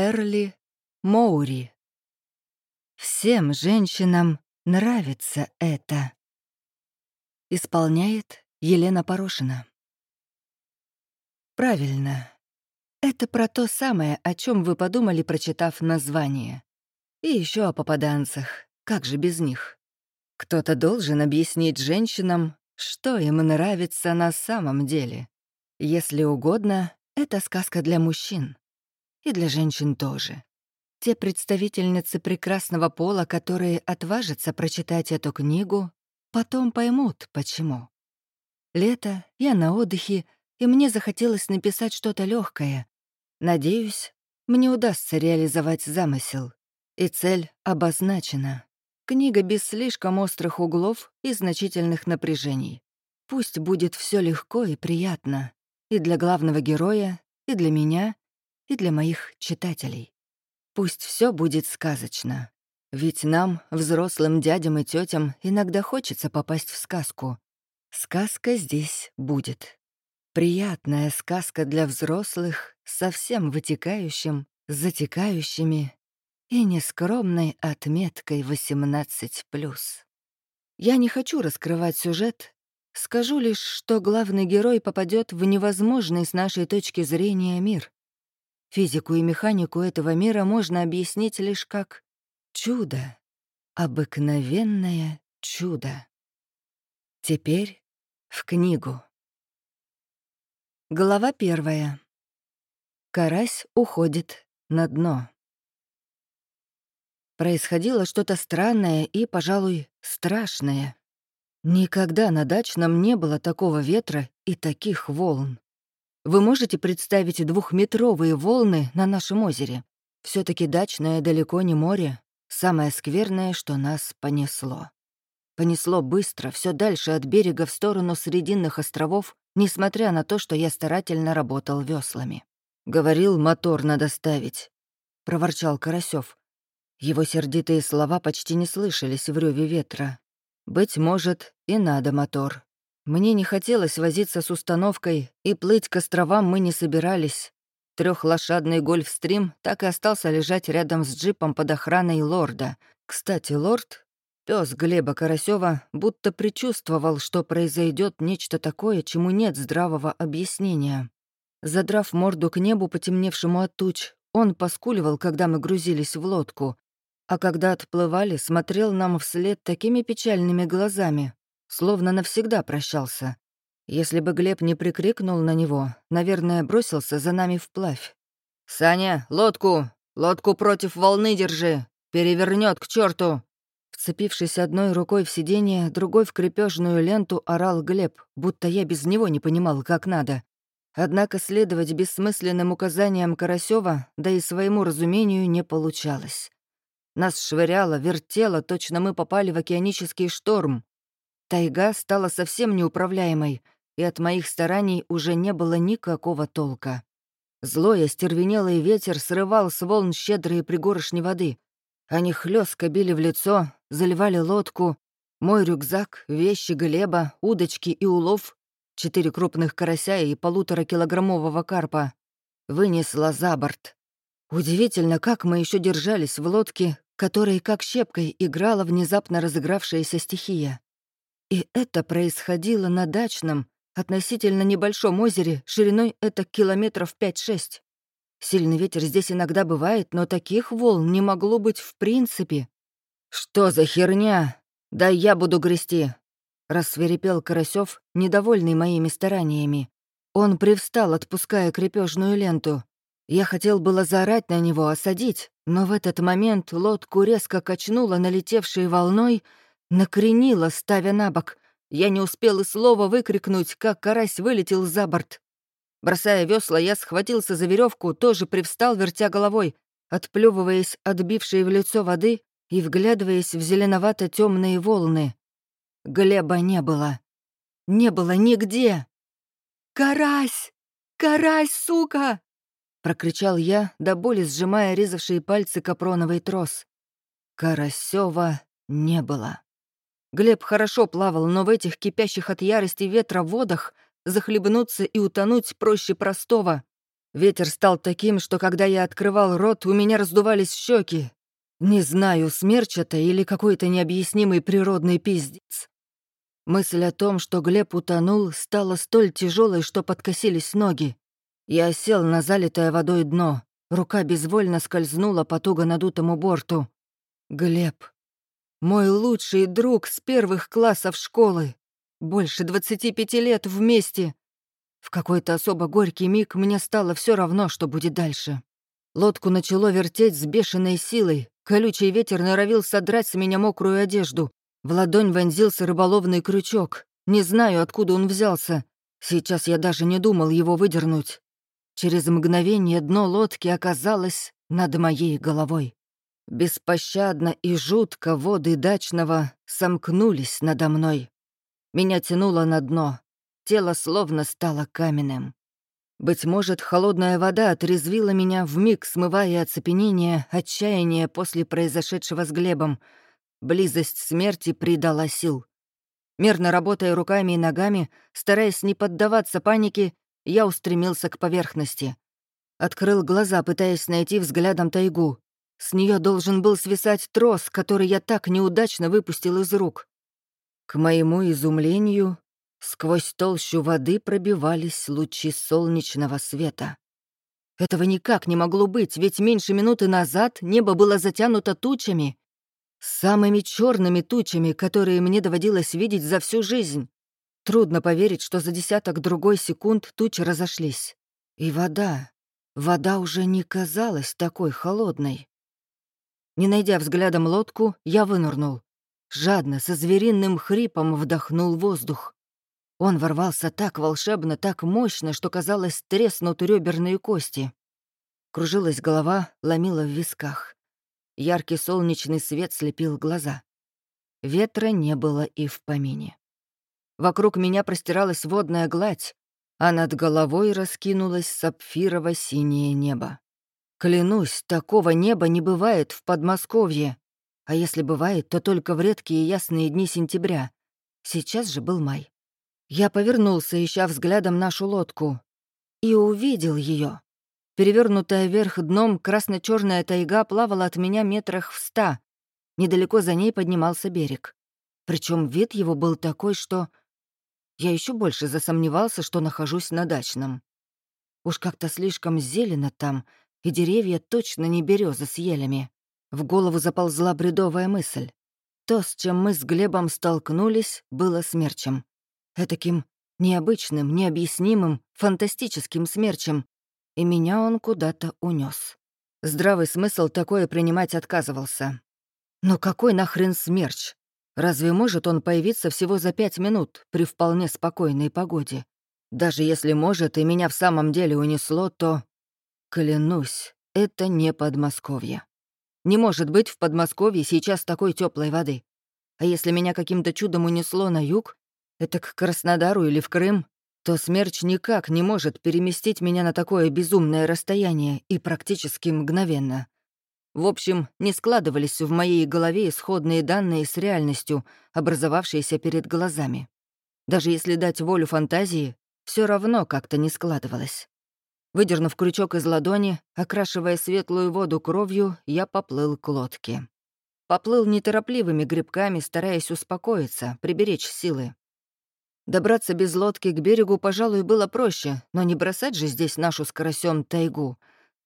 Эрли Моури. Всем женщинам нравится это. Исполняет Елена Порошина. Правильно. Это про то самое, о чем вы подумали, прочитав название. И еще о попаданцах. Как же без них? Кто-то должен объяснить женщинам, что им нравится на самом деле. Если угодно, это сказка для мужчин. И для женщин тоже. Те представительницы прекрасного пола, которые отважатся прочитать эту книгу, потом поймут, почему. Лето, я на отдыхе, и мне захотелось написать что-то легкое. Надеюсь, мне удастся реализовать замысел. И цель обозначена. Книга без слишком острых углов и значительных напряжений. Пусть будет все легко и приятно. И для главного героя, и для меня, и для моих читателей. Пусть все будет сказочно. Ведь нам, взрослым дядям и тетям, иногда хочется попасть в сказку. Сказка здесь будет. Приятная сказка для взрослых, со всем вытекающим, затекающими и нескромной отметкой 18+. Я не хочу раскрывать сюжет, скажу лишь, что главный герой попадет в невозможный с нашей точки зрения мир. Физику и механику этого мира можно объяснить лишь как чудо, обыкновенное чудо. Теперь в книгу. Глава первая. Карась уходит на дно. Происходило что-то странное и, пожалуй, страшное. Никогда на дачном не было такого ветра и таких волн. Вы можете представить двухметровые волны на нашем озере? все таки дачное далеко не море. Самое скверное, что нас понесло. Понесло быстро, все дальше от берега в сторону Срединных островов, несмотря на то, что я старательно работал веслами. «Говорил, мотор надо ставить», — проворчал Карасёв. Его сердитые слова почти не слышались в рёве ветра. «Быть может, и надо мотор. Мне не хотелось возиться с установкой, и плыть к островам мы не собирались. Трехлошадный гольфстрим так и остался лежать рядом с джипом под охраной лорда. Кстати, лорд, пес Глеба Карасева, будто предчувствовал, что произойдет нечто такое, чему нет здравого объяснения. Задрав морду к небу, потемневшему от туч, он поскуливал, когда мы грузились в лодку, а когда отплывали, смотрел нам вслед такими печальными глазами, словно навсегда прощался. Если бы Глеб не прикрикнул на него, наверное, бросился за нами вплавь. «Саня, лодку! Лодку против волны держи! Перевернет к черту! Вцепившись одной рукой в сиденье, другой в крепежную ленту, орал Глеб, будто я без него не понимал, как надо. Однако следовать бессмысленным указаниям Карасева, да и своему разумению, не получалось. Нас швыряло, вертело, точно мы попали в океанический шторм, Тайга стала совсем неуправляемой, и от моих стараний уже не было никакого толка. Злой остервенелый ветер срывал с волн щедрые пригоршни воды. Они хлестко били в лицо, заливали лодку. Мой рюкзак, вещи Глеба, удочки и улов, четыре крупных карася и полуторакилограммового карпа, вынесла за борт. Удивительно, как мы еще держались в лодке, которой как щепкой играла внезапно разыгравшаяся стихия. И это происходило на дачном, относительно небольшом озере, шириной это километров 5-6. Сильный ветер здесь иногда бывает, но таких волн не могло быть в принципе. «Что за херня? Да я буду грести!» Рассверепел Карасёв, недовольный моими стараниями. Он привстал, отпуская крепежную ленту. Я хотел было заорать на него, осадить, но в этот момент лодку резко качнуло налетевшей волной, Накренила, ставя на бок. Я не успел и слова выкрикнуть, как карась вылетел за борт. Бросая весла, я схватился за веревку, тоже привстал, вертя головой, отплевываясь отбившей в лицо воды и вглядываясь в зеленовато темные волны. Глеба не было. Не было нигде. «Карась! Карась, сука!» — прокричал я, до боли сжимая резавшие пальцы капроновый трос. Карасева не было. Глеб хорошо плавал, но в этих кипящих от ярости ветра водах захлебнуться и утонуть проще простого. Ветер стал таким, что когда я открывал рот, у меня раздувались щеки. Не знаю, смерч это или какой-то необъяснимый природный пиздец. Мысль о том, что Глеб утонул, стала столь тяжелой, что подкосились ноги. Я сел на залитое водой дно. Рука безвольно скользнула по туго надутому борту. Глеб. Мой лучший друг с первых классов школы. Больше 25 лет вместе. В какой-то особо горький миг мне стало все равно, что будет дальше. Лодку начало вертеть с бешеной силой. Колючий ветер норовил содрать с меня мокрую одежду. В ладонь вонзился рыболовный крючок. Не знаю, откуда он взялся. Сейчас я даже не думал его выдернуть. Через мгновение дно лодки оказалось над моей головой. Беспощадно и жутко воды дачного сомкнулись надо мной. Меня тянуло на дно. Тело словно стало каменным. Быть может, холодная вода отрезвила меня, вмиг смывая оцепенение, отчаяние после произошедшего с Глебом. Близость смерти придала сил. Мерно работая руками и ногами, стараясь не поддаваться панике, я устремился к поверхности. Открыл глаза, пытаясь найти взглядом тайгу. С нее должен был свисать трос, который я так неудачно выпустил из рук. К моему изумлению, сквозь толщу воды пробивались лучи солнечного света. Этого никак не могло быть, ведь меньше минуты назад небо было затянуто тучами. Самыми черными тучами, которые мне доводилось видеть за всю жизнь. Трудно поверить, что за десяток другой секунд тучи разошлись. И вода. Вода уже не казалась такой холодной. Не найдя взглядом лодку, я вынырнул. Жадно, со звериным хрипом вдохнул воздух. Он ворвался так волшебно, так мощно, что, казалось, треснут реберные кости. Кружилась голова, ломила в висках. Яркий солнечный свет слепил глаза. Ветра не было и в помине. Вокруг меня простиралась водная гладь, а над головой раскинулось сапфирово-синее небо. Клянусь, такого неба не бывает в Подмосковье. А если бывает, то только в редкие ясные дни сентября. Сейчас же был май. Я повернулся, ища взглядом нашу лодку. И увидел ее. Перевернутая вверх дном, красно черная тайга плавала от меня метрах в ста. Недалеко за ней поднимался берег. Причем вид его был такой, что... Я еще больше засомневался, что нахожусь на дачном. Уж как-то слишком зелено там, и деревья точно не березы с елями. В голову заползла бредовая мысль. То, с чем мы с Глебом столкнулись, было смерчем. Этаким необычным, необъяснимым, фантастическим смерчем. И меня он куда-то унес. Здравый смысл такое принимать отказывался. Но какой нахрен смерч? Разве может он появиться всего за пять минут при вполне спокойной погоде? Даже если может и меня в самом деле унесло, то Клянусь, это не Подмосковье. Не может быть в Подмосковье сейчас такой теплой воды. А если меня каким-то чудом унесло на юг, это к Краснодару или в Крым, то смерч никак не может переместить меня на такое безумное расстояние и практически мгновенно. В общем, не складывались в моей голове исходные данные с реальностью, образовавшиеся перед глазами. Даже если дать волю фантазии, все равно как-то не складывалось. Выдернув крючок из ладони, окрашивая светлую воду кровью, я поплыл к лодке. Поплыл неторопливыми грибками, стараясь успокоиться, приберечь силы. Добраться без лодки к берегу, пожалуй, было проще, но не бросать же здесь нашу скоросём тайгу.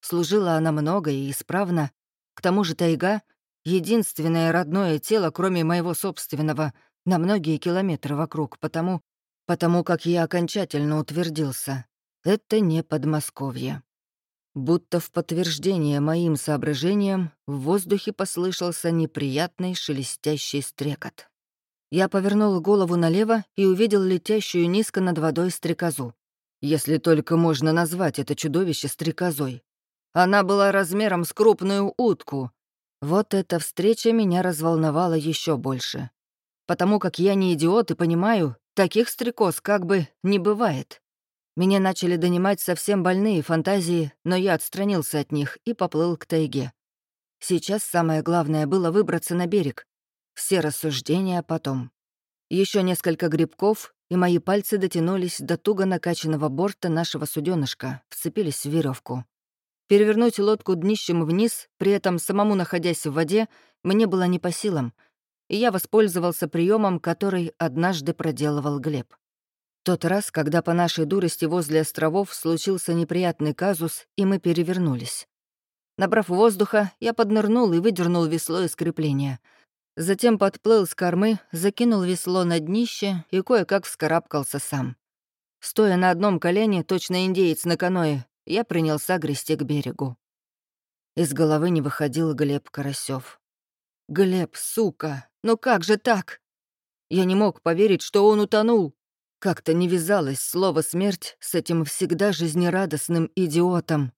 Служила она много и исправно. К тому же тайга — единственное родное тело, кроме моего собственного, на многие километры вокруг, потому, потому как я окончательно утвердился. Это не Подмосковье. Будто в подтверждение моим соображениям в воздухе послышался неприятный шелестящий стрекот. Я повернул голову налево и увидел летящую низко над водой стрекозу. Если только можно назвать это чудовище стрекозой. Она была размером с крупную утку. Вот эта встреча меня разволновала еще больше. Потому как я не идиот и понимаю, таких стрекоз как бы не бывает. Меня начали донимать совсем больные фантазии, но я отстранился от них и поплыл к тайге. Сейчас самое главное было выбраться на берег. Все рассуждения потом. Еще несколько грибков, и мои пальцы дотянулись до туго накачанного борта нашего суденышка, вцепились в веревку. Перевернуть лодку днищем вниз, при этом самому находясь в воде, мне было не по силам, и я воспользовался приемом, который однажды проделывал Глеб. Тот раз, когда по нашей дурости возле островов случился неприятный казус, и мы перевернулись. Набрав воздуха, я поднырнул и выдернул весло из крепления. Затем подплыл с кормы, закинул весло на днище и кое-как вскарабкался сам. Стоя на одном колене, точно индеец на каное, я принялся грести к берегу. Из головы не выходил Глеб Карасёв. «Глеб, сука, ну как же так?» Я не мог поверить, что он утонул. Как-то не вязалось слово «смерть» с этим всегда жизнерадостным идиотом.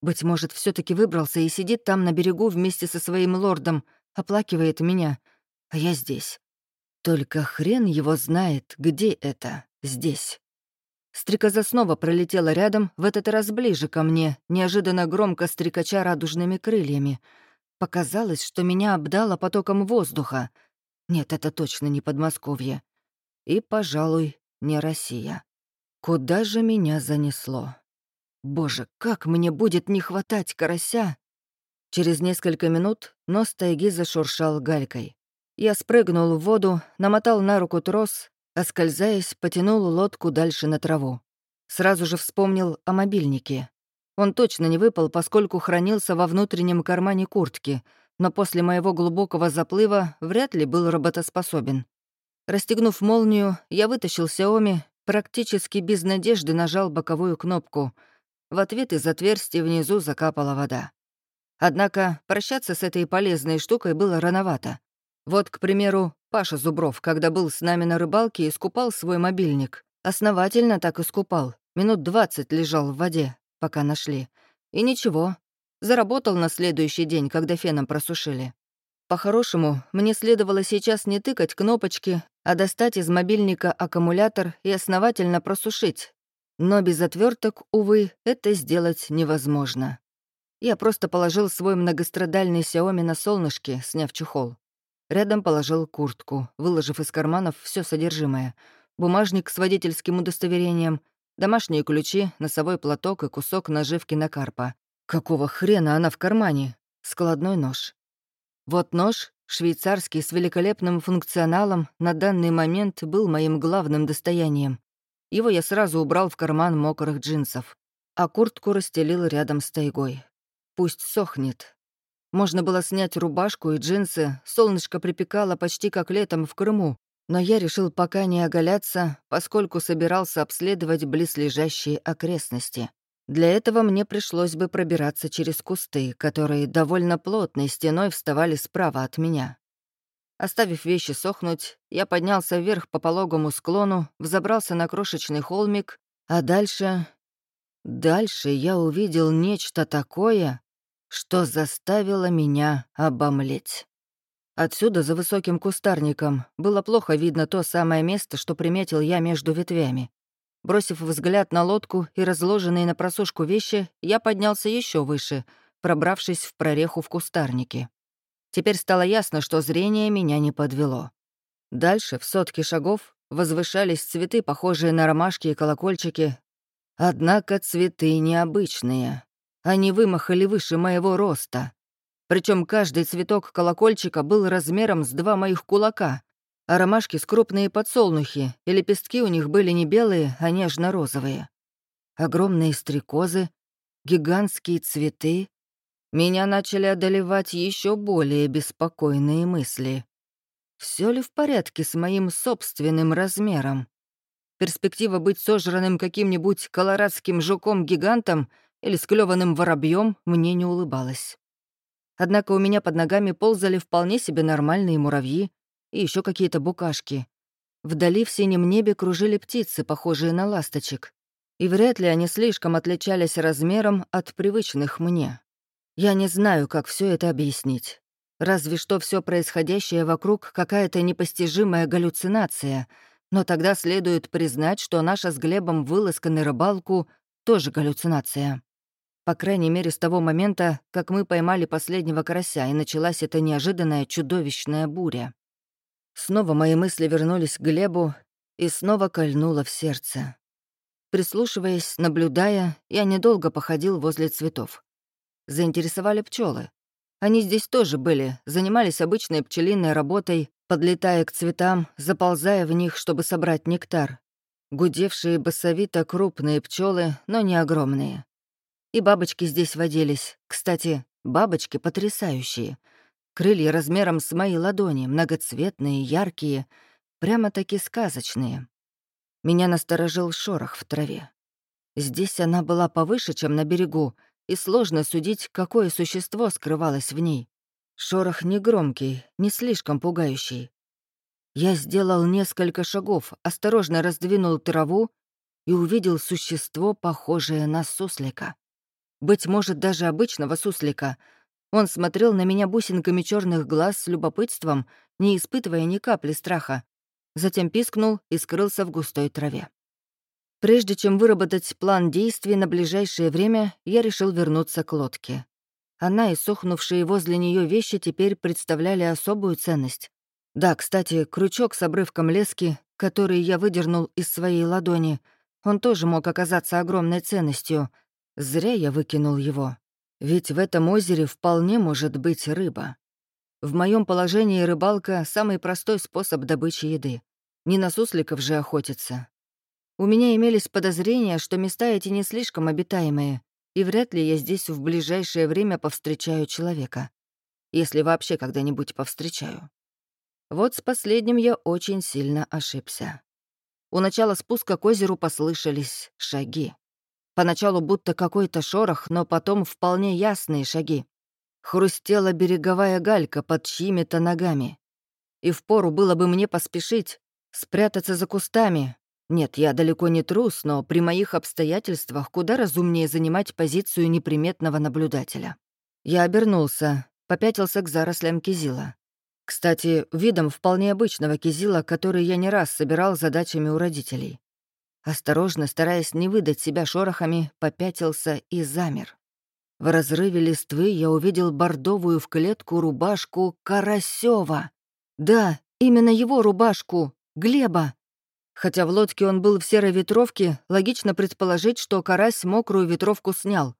Быть может, все таки выбрался и сидит там на берегу вместе со своим лордом, оплакивает меня, а я здесь. Только хрен его знает, где это, здесь. Стрекоза снова пролетела рядом, в этот раз ближе ко мне, неожиданно громко стрекача радужными крыльями. Показалось, что меня обдало потоком воздуха. Нет, это точно не Подмосковье. И, пожалуй, не Россия. Куда же меня занесло? Боже, как мне будет не хватать карася! Через несколько минут нос тайги зашуршал галькой. Я спрыгнул в воду, намотал на руку трос, оскользаясь, потянул лодку дальше на траву. Сразу же вспомнил о мобильнике. Он точно не выпал, поскольку хранился во внутреннем кармане куртки, но после моего глубокого заплыва вряд ли был работоспособен. Расстегнув молнию, я вытащил Xiaomi, практически без надежды нажал боковую кнопку. В ответ из отверстия внизу закапала вода. Однако прощаться с этой полезной штукой было рановато. Вот, к примеру, Паша Зубров, когда был с нами на рыбалке, искупал свой мобильник. Основательно так искупал. Минут двадцать лежал в воде, пока нашли. И ничего. Заработал на следующий день, когда феном просушили. По-хорошему, мне следовало сейчас не тыкать кнопочки, а достать из мобильника аккумулятор и основательно просушить. Но без отверток, увы, это сделать невозможно. Я просто положил свой многострадальный Xiaomi на солнышке, сняв чехол. Рядом положил куртку, выложив из карманов все содержимое. Бумажник с водительским удостоверением, домашние ключи, носовой платок и кусок наживки на карпа. Какого хрена она в кармане? Складной нож. Вот нож, швейцарский с великолепным функционалом, на данный момент был моим главным достоянием. Его я сразу убрал в карман мокрых джинсов, а куртку расстелил рядом с тайгой. Пусть сохнет. Можно было снять рубашку и джинсы, солнышко припекало почти как летом в Крыму, но я решил пока не оголяться, поскольку собирался обследовать близлежащие окрестности. Для этого мне пришлось бы пробираться через кусты, которые довольно плотной стеной вставали справа от меня. Оставив вещи сохнуть, я поднялся вверх по пологому склону, взобрался на крошечный холмик, а дальше... Дальше я увидел нечто такое, что заставило меня обомлеть. Отсюда, за высоким кустарником, было плохо видно то самое место, что приметил я между ветвями. Бросив взгляд на лодку и разложенные на просушку вещи, я поднялся еще выше, пробравшись в прореху в кустарнике. Теперь стало ясно, что зрение меня не подвело. Дальше, в сотке шагов, возвышались цветы, похожие на ромашки и колокольчики. Однако цветы необычные. Они вымахали выше моего роста. Причем каждый цветок колокольчика был размером с два моих кулака, а ромашки с крупные подсолнухи, и лепестки у них были не белые, а нежно-розовые. Огромные стрекозы, гигантские цветы. Меня начали одолевать еще более беспокойные мысли. Все ли в порядке с моим собственным размером? Перспектива быть сожранным каким-нибудь колорадским жуком-гигантом или склеванным воробьем мне не улыбалась. Однако у меня под ногами ползали вполне себе нормальные муравьи, и еще какие-то букашки. Вдали в синем небе кружили птицы, похожие на ласточек, и вряд ли они слишком отличались размером от привычных мне. Я не знаю, как все это объяснить. Разве что все происходящее вокруг какая-то непостижимая галлюцинация, но тогда следует признать, что наша с Глебом вылазка на рыбалку тоже галлюцинация. По крайней мере, с того момента, как мы поймали последнего карася, и началась эта неожиданная чудовищная буря. Снова мои мысли вернулись к Глебу, и снова кольнуло в сердце. Прислушиваясь, наблюдая, я недолго походил возле цветов. Заинтересовали пчелы. Они здесь тоже были, занимались обычной пчелиной работой, подлетая к цветам, заползая в них, чтобы собрать нектар. Гудевшие басовито крупные пчелы, но не огромные. И бабочки здесь водились. Кстати, бабочки потрясающие. Крылья размером с мои ладони, многоцветные, яркие, прямо-таки сказочные. Меня насторожил шорох в траве. Здесь она была повыше, чем на берегу, и сложно судить, какое существо скрывалось в ней. Шорох негромкий, не слишком пугающий. Я сделал несколько шагов, осторожно раздвинул траву и увидел существо, похожее на суслика. Быть может, даже обычного суслика. Он смотрел на меня бусинками черных глаз с любопытством, не испытывая ни капли страха. Затем пискнул и скрылся в густой траве. Прежде чем выработать план действий на ближайшее время, я решил вернуться к лодке. Она и сохнувшие возле нее вещи теперь представляли особую ценность. Да, кстати, крючок с обрывком лески, который я выдернул из своей ладони, он тоже мог оказаться огромной ценностью — Зря я выкинул его. Ведь в этом озере вполне может быть рыба. В моем положении рыбалка — самый простой способ добычи еды. Не на сусликов же охотиться. У меня имелись подозрения, что места эти не слишком обитаемые, и вряд ли я здесь в ближайшее время повстречаю человека. Если вообще когда-нибудь повстречаю. Вот с последним я очень сильно ошибся. У начала спуска к озеру послышались шаги. Поначалу будто какой-то шорох, но потом вполне ясные шаги. Хрустела береговая галька под чьими-то ногами. И впору было бы мне поспешить, спрятаться за кустами. Нет, я далеко не трус, но при моих обстоятельствах куда разумнее занимать позицию неприметного наблюдателя. Я обернулся, попятился к зарослям кизила. Кстати, видом вполне обычного кизила, который я не раз собирал задачами у родителей. Осторожно, стараясь не выдать себя шорохами, попятился и замер. В разрыве листвы я увидел бордовую в клетку рубашку Карасева. Да, именно его рубашку, Глеба. Хотя в лодке он был в серой ветровке, логично предположить, что Карась мокрую ветровку снял.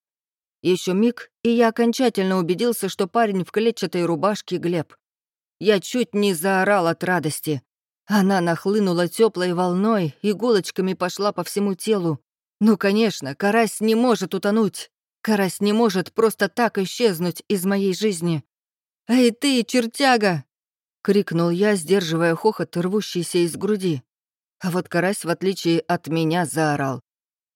Еще миг, и я окончательно убедился, что парень в клетчатой рубашке Глеб. Я чуть не заорал от радости. Она нахлынула теплой волной, иголочками пошла по всему телу. Ну, конечно, карась не может утонуть. Карась не может просто так исчезнуть из моей жизни. «Эй ты, чертяга!» — крикнул я, сдерживая хохот, рвущийся из груди. А вот карась, в отличие от меня, заорал.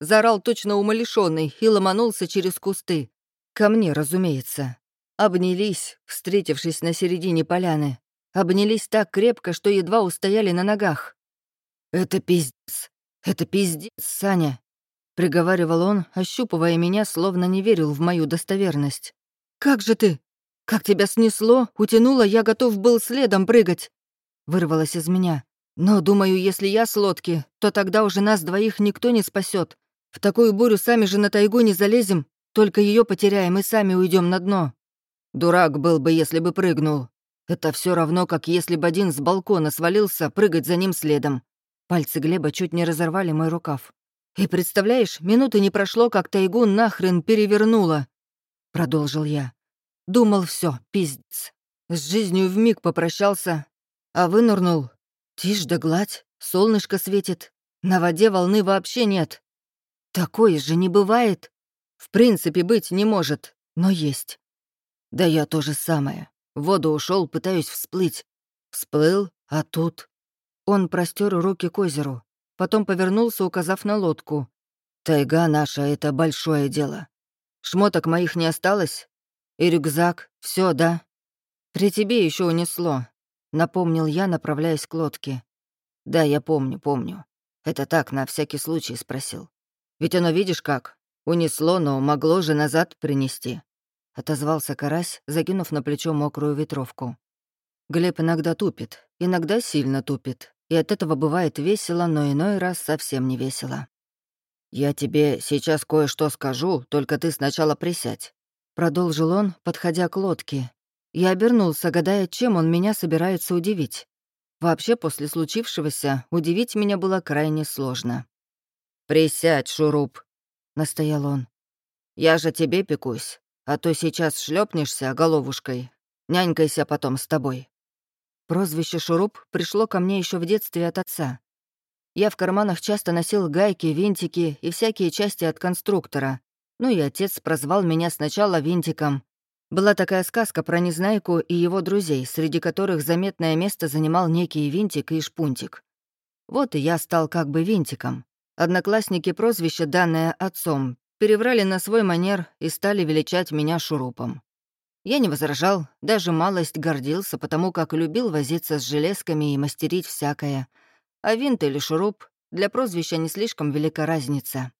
Заорал точно умалишенный и ломанулся через кусты. Ко мне, разумеется. Обнялись, встретившись на середине поляны. Обнялись так крепко, что едва устояли на ногах. «Это пиздец! Это пиздец, Саня!» — приговаривал он, ощупывая меня, словно не верил в мою достоверность. «Как же ты? Как тебя снесло, утянуло, я готов был следом прыгать!» — вырвалось из меня. «Но, думаю, если я с лодки, то тогда уже нас двоих никто не спасет. В такую бурю сами же на тайгу не залезем, только ее потеряем и сами уйдем на дно. Дурак был бы, если бы прыгнул. Это все равно, как если бы один с балкона свалился, прыгать за ним следом. Пальцы Глеба чуть не разорвали мой рукав. «И представляешь, минуты не прошло, как тайгу нахрен перевернула!» Продолжил я. Думал, все, пиздец. С жизнью вмиг попрощался, а вынырнул. Тишь да гладь, солнышко светит. На воде волны вообще нет. Такое же не бывает. В принципе, быть не может, но есть. Да я то же самое. В воду ушел, пытаюсь всплыть. Всплыл, а тут... Он простер руки к озеру, потом повернулся, указав на лодку. «Тайга наша — это большое дело. Шмоток моих не осталось? И рюкзак, все, да? При тебе еще унесло», — напомнил я, направляясь к лодке. «Да, я помню, помню. Это так, на всякий случай спросил. Ведь оно, видишь как, унесло, но могло же назад принести отозвался карась, закинув на плечо мокрую ветровку. Глеб иногда тупит, иногда сильно тупит, и от этого бывает весело, но иной раз совсем не весело. «Я тебе сейчас кое-что скажу, только ты сначала присядь», — продолжил он, подходя к лодке. Я обернулся, гадая, чем он меня собирается удивить. Вообще, после случившегося, удивить меня было крайне сложно. «Присядь, шуруп», — настоял он. «Я же тебе пекусь, а то сейчас шлепнешься головушкой. Нянькайся потом с тобой». Прозвище «Шуруп» пришло ко мне еще в детстве от отца. Я в карманах часто носил гайки, винтики и всякие части от конструктора. Ну и отец прозвал меня сначала винтиком. Была такая сказка про Незнайку и его друзей, среди которых заметное место занимал некий винтик и шпунтик. Вот и я стал как бы винтиком. Одноклассники прозвище, данное отцом, переврали на свой манер и стали величать меня шурупом. Я не возражал, даже малость гордился, потому как любил возиться с железками и мастерить всякое — а винт или шуруп для прозвища не слишком велика разница.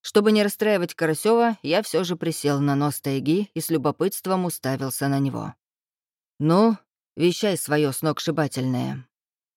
Чтобы не расстраивать Карасева, я все же присел на нос тайги и с любопытством уставился на него. «Ну, вещай свое сногсшибательное».